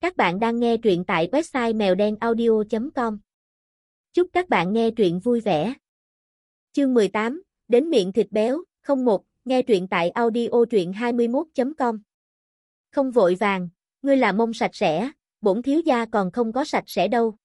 Các bạn đang nghe truyện tại website mèo đen audio.com. Chúc các bạn nghe truyện vui vẻ. Chương 18, đến miệng thịt béo, 01, nghe truyện tại audio truyện 21.com. Không vội vàng, ngươi là mông sạch sẽ, bổn thiếu gia còn không có sạch sẽ đâu.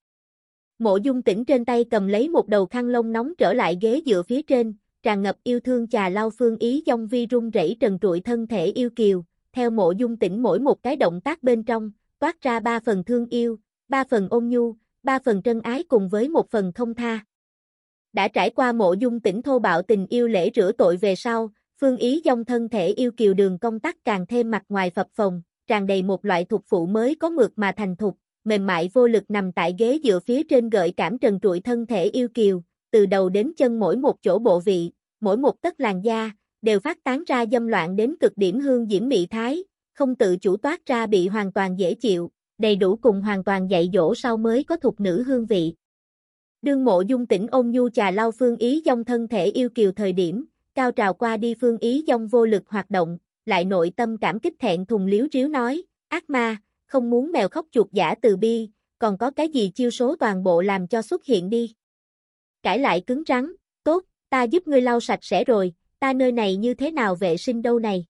Mộ dung tỉnh trên tay cầm lấy một đầu khăn lông nóng trở lại ghế dựa phía trên, tràn ngập yêu thương trà lau phương ý dòng vi rung rẩy trần trụi thân thể yêu kiều, theo mộ dung tỉnh mỗi một cái động tác bên trong, toát ra ba phần thương yêu, ba phần ôn nhu, ba phần trân ái cùng với một phần thông tha. Đã trải qua mộ dung tỉnh thô bạo tình yêu lễ rửa tội về sau, phương ý dòng thân thể yêu kiều đường công tắc càng thêm mặt ngoài phập phồng, tràn đầy một loại thuộc phụ mới có mượt mà thành thục, mềm mại vô lực nằm tại ghế dựa phía trên gợi cảm trần trụi thân thể yêu kiều, từ đầu đến chân mỗi một chỗ bộ vị, mỗi một tấc làn da, đều phát tán ra dâm loạn đến cực điểm hương diễm mị thái, không tự chủ toát ra bị hoàn toàn dễ chịu, đầy đủ cùng hoàn toàn dạy dỗ sau mới có thuộc nữ hương vị. Đương mộ dung tỉnh ôn nhu trà lau phương ý dòng thân thể yêu kiều thời điểm, cao trào qua đi phương ý dòng vô lực hoạt động, lại nội tâm cảm kích thẹn thùng liếu riếu nói, ác ma, không muốn mèo khóc chuột giả từ bi, còn có cái gì chiêu số toàn bộ làm cho xuất hiện đi. Cãi lại cứng rắn, tốt, ta giúp ngươi lau sạch sẽ rồi, ta nơi này như thế nào vệ sinh đâu này.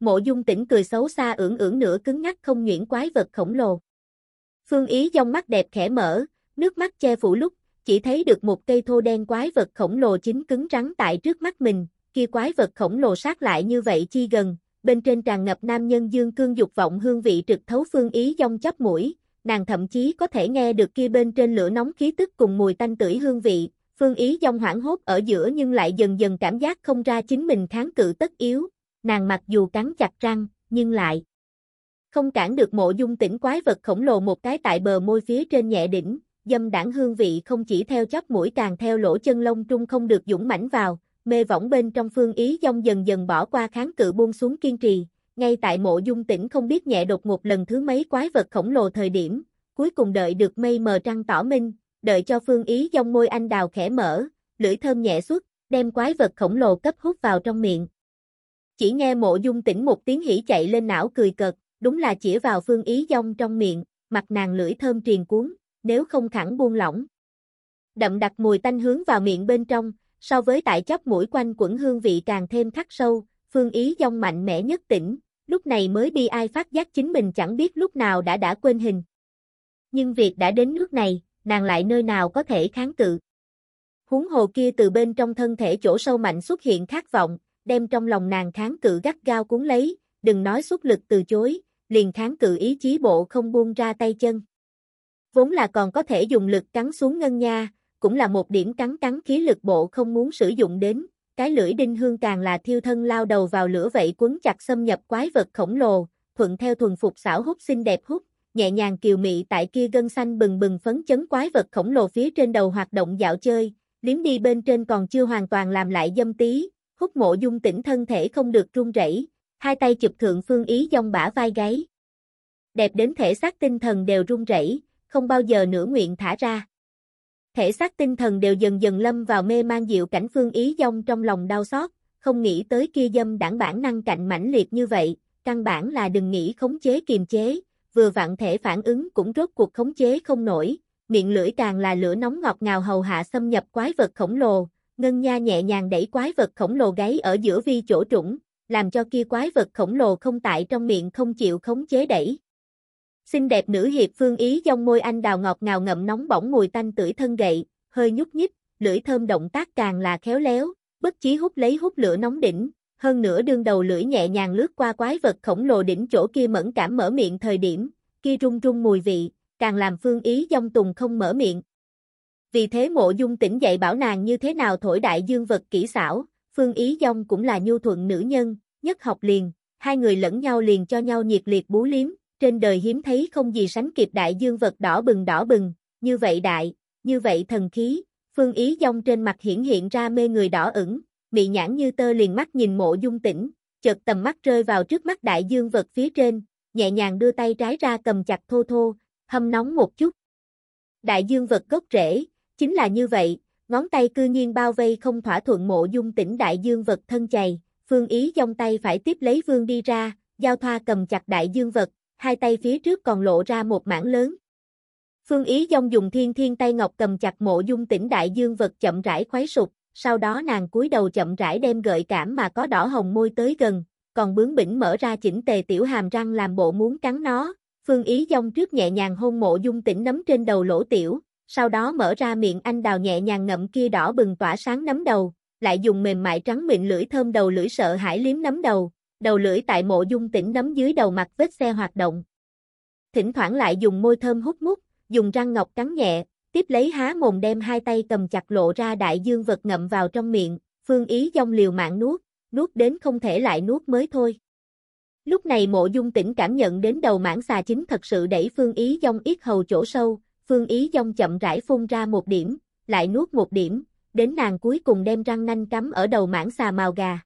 Mộ dung tỉnh cười xấu xa ưỡng ưỡng nửa cứng ngắc không nhuyễn quái vật khổng lồ. Phương Ý dòng mắt đẹp khẽ mở, nước mắt che phủ lúc, chỉ thấy được một cây thô đen quái vật khổng lồ chính cứng rắn tại trước mắt mình, kia quái vật khổng lồ sát lại như vậy chi gần, bên trên tràn ngập nam nhân dương cương dục vọng hương vị trực thấu Phương Ý dòng chấp mũi, nàng thậm chí có thể nghe được kia bên trên lửa nóng khí tức cùng mùi tanh tưởi hương vị, Phương Ý dòng hoảng hốt ở giữa nhưng lại dần dần cảm giác không ra chính mình kháng cự tất yếu, nàng mặc dù cắn chặt răng, nhưng lại không cản được mộ dung tỉnh quái vật khổng lồ một cái tại bờ môi phía trên nhẹ đỉnh, dâm đảng hương vị không chỉ theo chóp mũi càng theo lỗ chân lông trung không được dũng mãnh vào, mê võng bên trong phương ý dông dần dần bỏ qua kháng cự buông xuống kiên trì, ngay tại mộ dung tỉnh không biết nhẹ đột một lần thứ mấy quái vật khổng lồ thời điểm, cuối cùng đợi được mây mờ trăng tỏ minh, đợi cho phương ý dông môi anh đào khẽ mở, lưỡi thơm nhẹ xuất, đem quái vật khổng lồ cấp hút vào trong miệng, chỉ nghe mộ dung tỉnh một tiếng hỉ chạy lên não cười cợt, đúng là chỉ vào phương ý dông trong miệng, mặt nàng lưỡi thơm triền cuốn, nếu không khẳng buông lỏng. Đậm đặc mùi tanh hướng vào miệng bên trong, so với tại chóp mũi quanh quẩn hương vị càng thêm khắc sâu, phương ý dông mạnh mẽ nhất tỉnh, lúc này mới bi ai phát giác chính mình chẳng biết lúc nào đã đã quên hình. Nhưng việc đã đến nước này, nàng lại nơi nào có thể kháng cự. Húng hồ kia từ bên trong thân thể chỗ sâu mạnh xuất hiện khát vọng, đem trong lòng nàng kháng cự gắt gao cuốn lấy, đừng nói xuất lực từ chối, liền kháng cự ý chí bộ không buông ra tay chân. Vốn là còn có thể dùng lực cắn xuống ngân nha, cũng là một điểm cắn cắn khí lực bộ không muốn sử dụng đến, cái lưỡi đinh hương càng là thiêu thân lao đầu vào lửa vậy quấn chặt xâm nhập quái vật khổng lồ, thuận theo thuần phục xảo hút xinh đẹp hút, nhẹ nhàng kiều mị tại kia gân xanh bừng bừng phấn chấn quái vật khổng lồ phía trên đầu hoạt động dạo chơi, liếm đi bên trên còn chưa hoàn toàn làm lại dâm tí, hút mộ dung tỉnh thân thể không được run rẩy, hai tay chụp thượng phương ý dòng bả vai gáy. Đẹp đến thể xác tinh thần đều run rẩy, không bao giờ nửa nguyện thả ra. Thể xác tinh thần đều dần dần lâm vào mê mang diệu cảnh phương ý dông trong lòng đau xót, không nghĩ tới kia dâm đảng bản năng cạnh mãnh liệt như vậy, căn bản là đừng nghĩ khống chế kiềm chế, vừa vặn thể phản ứng cũng rốt cuộc khống chế không nổi, miệng lưỡi càng là lửa nóng ngọt ngào hầu hạ xâm nhập quái vật khổng lồ, Ngân Nha nhẹ nhàng đẩy quái vật khổng lồ gáy ở giữa vi chỗ trũng, làm cho kia quái vật khổng lồ không tại trong miệng không chịu khống chế đẩy. Xinh đẹp nữ hiệp phương ý trong môi anh đào ngọt ngào ngậm nóng bỏng mùi tanh tưởi thân gậy, hơi nhúc nhích, lưỡi thơm động tác càng là khéo léo, bất chí hút lấy hút lửa nóng đỉnh, hơn nữa đương đầu lưỡi nhẹ nhàng lướt qua quái vật khổng lồ đỉnh chỗ kia mẫn cảm mở miệng thời điểm, kia rung rung mùi vị, càng làm phương ý dông tùng không mở miệng, vì thế mộ dung tỉnh dạy bảo nàng như thế nào thổi đại dương vật kỹ xảo, phương ý dông cũng là nhu thuận nữ nhân, nhất học liền, hai người lẫn nhau liền cho nhau nhiệt liệt bú liếm, trên đời hiếm thấy không gì sánh kịp đại dương vật đỏ bừng đỏ bừng, như vậy đại, như vậy thần khí, phương ý dông trên mặt hiển hiện ra mê người đỏ ửng, mị nhãn như tơ liền mắt nhìn mộ dung tỉnh, chợt tầm mắt rơi vào trước mắt đại dương vật phía trên, nhẹ nhàng đưa tay trái ra cầm chặt thô thô, hâm nóng một chút. Đại dương vật gốc rễ, Chính là như vậy, ngón tay cư nhiên bao vây không thỏa thuận mộ dung tỉnh đại dương vật thân chày, phương ý dòng tay phải tiếp lấy vương đi ra, giao thoa cầm chặt đại dương vật, hai tay phía trước còn lộ ra một mảng lớn. Phương Ý Dông dùng thiên thiên tay ngọc cầm chặt mộ dung tỉnh đại dương vật chậm rãi khoái sụp, sau đó nàng cúi đầu chậm rãi đem gợi cảm mà có đỏ hồng môi tới gần, còn bướng bỉnh mở ra chỉnh tề tiểu hàm răng làm bộ muốn cắn nó. Phương Ý Dông trước nhẹ nhàng hôn mộ dung tỉnh nấm trên đầu lỗ tiểu, sau đó mở ra miệng anh đào nhẹ nhàng ngậm kia đỏ bừng tỏa sáng nấm đầu, lại dùng mềm mại trắng mịn lưỡi thơm đầu lưỡi sợ hãi liếm nấm đầu, đầu lưỡi tại mộ dung tỉnh nấm dưới đầu mặt vết xe hoạt động. Thỉnh thoảng lại dùng môi thơm hút mút, dùng răng ngọc cắn nhẹ, tiếp lấy há mồm đem hai tay cầm chặt lộ ra đại dương vật ngậm vào trong miệng, phương ý dông liều mạng nuốt, nuốt đến không thể lại nuốt mới thôi. Lúc này mộ dung tỉnh cảm nhận đến đầu mãn xà chính thật sự đẩy phương ý dông yết hầu chỗ sâu, phương ý dông chậm rãi phun ra một điểm, lại nuốt một điểm, đến nàng cuối cùng đem răng nanh cắm ở đầu mảng xà màu gà.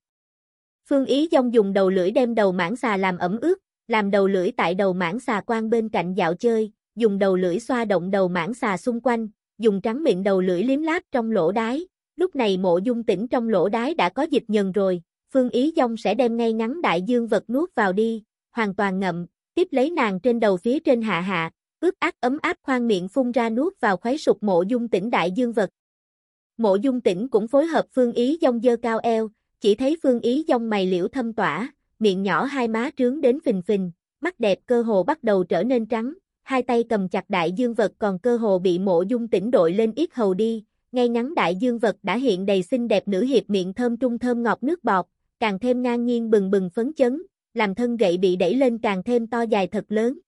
Phương ý dông dùng đầu lưỡi đem đầu mảng xà làm ẩm ướt, làm đầu lưỡi tại đầu mảng xà quang bên cạnh dạo chơi, dùng đầu lưỡi xoa động đầu mảng xà xung quanh, dùng trắng miệng đầu lưỡi liếm láp trong lỗ đái. Lúc này mộ dung tỉnh trong lỗ đái đã có dịch nhần rồi, phương ý dông sẽ đem ngay ngắn đại dương vật nuốt vào đi, hoàn toàn ngậm, tiếp lấy nàng trên đầu phía trên hạ hạ, ướt ác ấm áp khoan miệng phun ra nuốt vào khoái sụp mộ dung tỉnh đại dương vật. Mộ dung tỉnh cũng phối hợp phương ý dông dơ cao eo, chỉ thấy phương ý dông mày liễu thâm tỏa, miệng nhỏ hai má trướng đến phình phình, mắt đẹp cơ hồ bắt đầu trở nên trắng, hai tay cầm chặt đại dương vật còn cơ hồ bị mộ dung tỉnh đội lên ít hầu đi, ngay ngắn đại dương vật đã hiện đầy xinh đẹp nữ hiệp miệng thơm trung thơm ngọt nước bọt, càng thêm ngang nhiên bừng bừng phấn chấn, làm thân gậy bị đẩy lên càng thêm to dài thật lớn.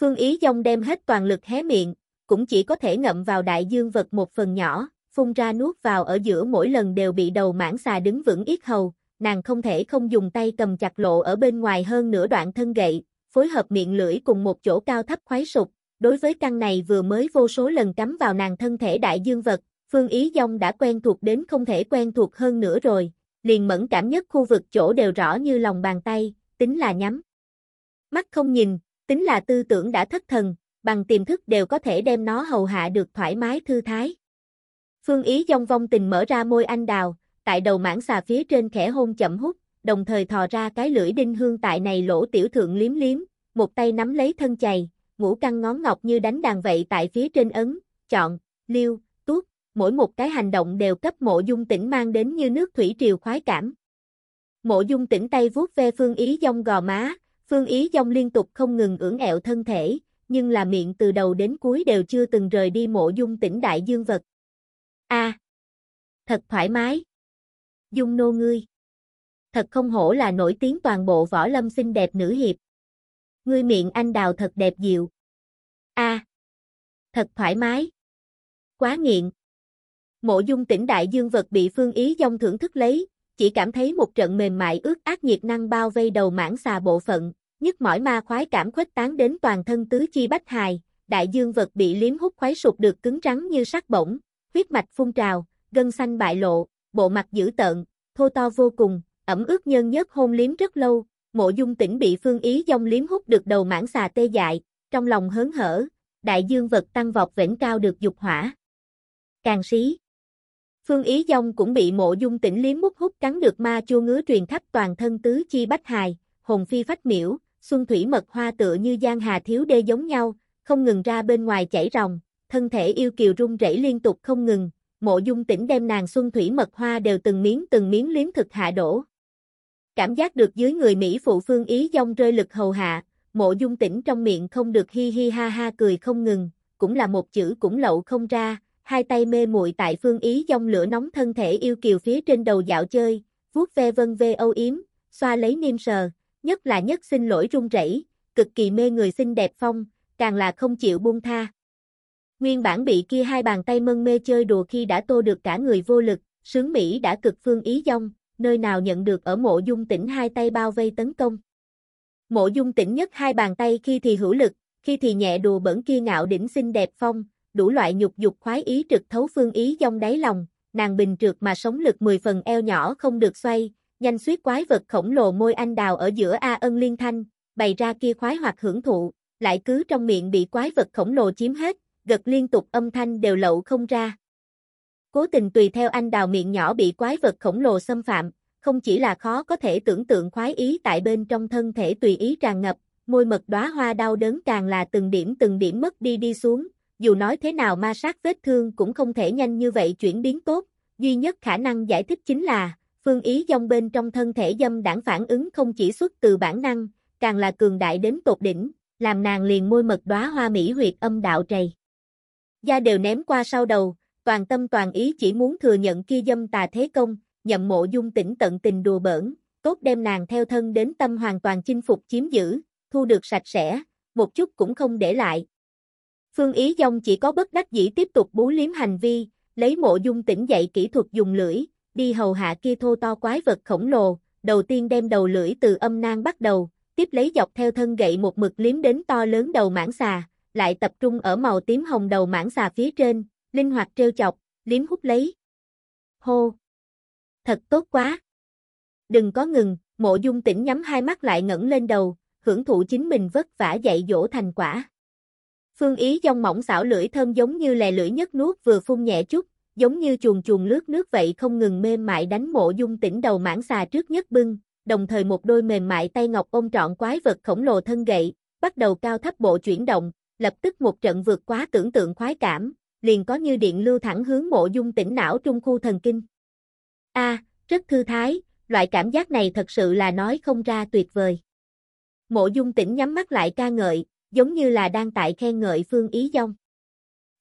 Phương Ý Dông đem hết toàn lực hé miệng, cũng chỉ có thể ngậm vào đại dương vật một phần nhỏ, phun ra nuốt vào ở giữa mỗi lần đều bị đầu mãng xà đứng vững yết hầu, nàng không thể không dùng tay cầm chặt lộ ở bên ngoài hơn nửa đoạn thân gậy, phối hợp miệng lưỡi cùng một chỗ cao thấp khoái sụp. Đối với căn này vừa mới vô số lần cắm vào nàng thân thể đại dương vật, Phương Ý Dông đã quen thuộc đến không thể quen thuộc hơn nữa rồi, liền mẫn cảm nhất khu vực chỗ đều rõ như lòng bàn tay, tính là nhắm. Mắt không nhìn, tính là tư tưởng đã thất thần, bằng tiềm thức đều có thể đem nó hầu hạ được thoải mái thư thái. Phương Ý Dông vong tình mở ra môi anh đào, tại đầu mảng xà phía trên khẽ hôn chậm hút, đồng thời thò ra cái lưỡi đinh hương tại này lỗ tiểu thượng liếm liếm, một tay nắm lấy thân chày, ngũ căng ngón ngọc như đánh đàn vậy tại phía trên ấn, chọn, liêu, tuốt, mỗi một cái hành động đều cấp mộ dung tỉnh mang đến như nước thủy triều khoái cảm. Mộ dung tỉnh tay vuốt ve phương ý dông gò má, phương ý dông liên tục không ngừng ưỡn ẹo thân thể, nhưng là miệng từ đầu đến cuối đều chưa từng rời đi mộ dung tỉnh đại dương vật. A, Thật thoải mái. Dung nô ngươi thật không hổ là nổi tiếng toàn bộ võ lâm xinh đẹp nữ hiệp. Ngươi miệng anh đào thật đẹp dịu. A, thật thoải mái. Quá nghiện. Mộ dung tỉnh đại dương vật bị phương ý dông thưởng thức lấy, chỉ cảm thấy một trận mềm mại ướt ác nhiệt năng bao vây đầu mãn xà bộ phận, nhất mỏi ma khoái cảm khuếch tán đến toàn thân tứ chi bách hài, đại dương vật bị liếm hút khoái sụp được cứng rắn như sắt bổng, huyết mạch phun trào, gân xanh bại lộ, bộ mặt dữ tợn, thô to vô cùng, ẩm ướt nhân nhất hôn liếm rất lâu, mộ dung tỉnh bị phương ý dông liếm hút được đầu mãn xà tê dại, trong lòng hớn hở, đại dương vật tăng vọt vĩnh cao được dục hỏa. Càng xí. Phương ý dông cũng bị mộ dung tỉnh liếm mút hút cắn được ma chua ngứa truyền khắp toàn thân tứ chi bách hài, hồn phi phách miễu, xuân thủy mật hoa tựa như giang hà thiếu đê giống nhau, không ngừng ra bên ngoài chảy ròng, thân thể yêu kiều rung rẩy liên tục không ngừng, mộ dung tỉnh đem nàng xuân thủy mật hoa đều từng miếng từng miếng liếm thực hạ đổ, Cảm giác được dưới người Mỹ phụ phương ý dông rơi lực hầu hạ, mộ dung tỉnh trong miệng không được hi hi ha ha cười không ngừng, cũng là một chữ cũng lậu không ra, hai tay mê muội tại phương ý dông lửa nóng thân thể yêu kiều phía trên đầu dạo chơi, vuốt ve vân vê âu yếm, xoa lấy niêm sờ, nhất là nhất xin lỗi run rẩy, cực kỳ mê người xinh đẹp phong, càng là không chịu buông tha. Nguyên bản bị kia hai bàn tay mân mê chơi đùa khi đã tô được cả người vô lực, sướng Mỹ đã cực phương ý dông, nơi nào nhận được ở mộ dung tỉnh hai tay bao vây tấn công. Mộ dung tỉnh nhất hai bàn tay khi thì hữu lực, khi thì nhẹ đùa bẩn kia ngạo đỉnh xinh đẹp phong, đủ loại nhục dục khoái ý trực thấu phương ý dông đáy lòng, nàng bình trượt mà sống lực 10 phần eo nhỏ không được xoay, nhanh suýt quái vật khổng lồ môi anh đào ở giữa A ân liên thanh, bày ra kia khoái hoặc hưởng thụ, lại cứ trong miệng bị quái vật khổng lồ chiếm hết, gật liên tục âm thanh đều lậu không ra. Cố tình tùy theo anh đào miệng nhỏ bị quái vật khổng lồ xâm phạm, không chỉ là khó có thể tưởng tượng khoái ý tại bên trong thân thể tùy ý tràn ngập, môi mật đóa hoa đau đớn càng là từng điểm từng điểm mất đi đi xuống, dù nói thế nào ma sát vết thương cũng không thể nhanh như vậy chuyển biến tốt, duy nhất khả năng giải thích chính là, phương ý dòng bên trong thân thể dâm đảng phản ứng không chỉ xuất từ bản năng, càng là cường đại đến tột đỉnh, làm nàng liền môi mật đóa hoa mỹ huyệt âm đạo trầy. Da đều ném qua sau đầu, toàn tâm toàn ý chỉ muốn thừa nhận kia dâm tà thế công, nhậm mộ dung tỉnh tận tình đùa bỡn, tốt đem nàng theo thân đến tâm hoàn toàn chinh phục chiếm giữ, thu được sạch sẽ, một chút cũng không để lại. Phương Ý Dông chỉ có bất đắc dĩ tiếp tục bú liếm hành vi, lấy mộ dung tỉnh dạy kỹ thuật dùng lưỡi, đi hầu hạ kia thô to quái vật khổng lồ, đầu tiên đem đầu lưỡi từ âm nang bắt đầu, tiếp lấy dọc theo thân gậy một mực liếm đến to lớn đầu mãng xà, lại tập trung ở màu tím hồng đầu mãng xà phía trên, linh hoạt treo chọc, liếm hút lấy. Hô! Thật tốt quá! Đừng có ngừng, mộ dung tỉnh nhắm hai mắt lại ngẩng lên đầu, hưởng thụ chính mình vất vả dạy dỗ thành quả. Phương ý dòng mỏng xảo lưỡi thơm giống như lè lưỡi nhất nuốt vừa phun nhẹ chút, giống như chuồn chuồn lướt nước vậy không ngừng mê mại đánh mộ dung tỉnh đầu mãng xà trước nhất bưng, đồng thời một đôi mềm mại tay ngọc ôm trọn quái vật khổng lồ thân gậy, bắt đầu cao thấp bộ chuyển động, lập tức một trận vượt quá tưởng tượng khoái cảm, liền có như điện lưu thẳng hướng mộ dung tỉnh não trung khu thần kinh. A, rất thư thái, loại cảm giác này thật sự là nói không ra tuyệt vời. Mộ dung tỉnh nhắm mắt lại ca ngợi, giống như là đang tại khen ngợi Phương Ý Dông.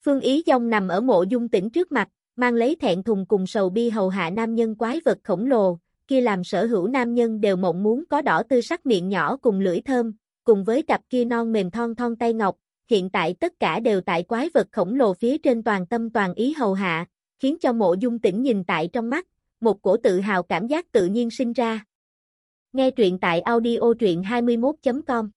Phương Ý Dông nằm ở mộ dung tỉnh trước mặt, mang lấy thẹn thùng cùng sầu bi hầu hạ nam nhân quái vật khổng lồ, kia làm sở hữu nam nhân đều mộng muốn có đỏ tư sắc miệng nhỏ cùng lưỡi thơm, cùng với cặp kia non mềm thon thon tay ngọc, hiện tại tất cả đều tại quái vật khổng lồ phía trên toàn tâm toàn ý hầu hạ, khiến cho mộ dung tỉnh nhìn tại trong mắt, một cổ tự hào cảm giác tự nhiên sinh ra. Nghe truyện tại audio truyện 21.com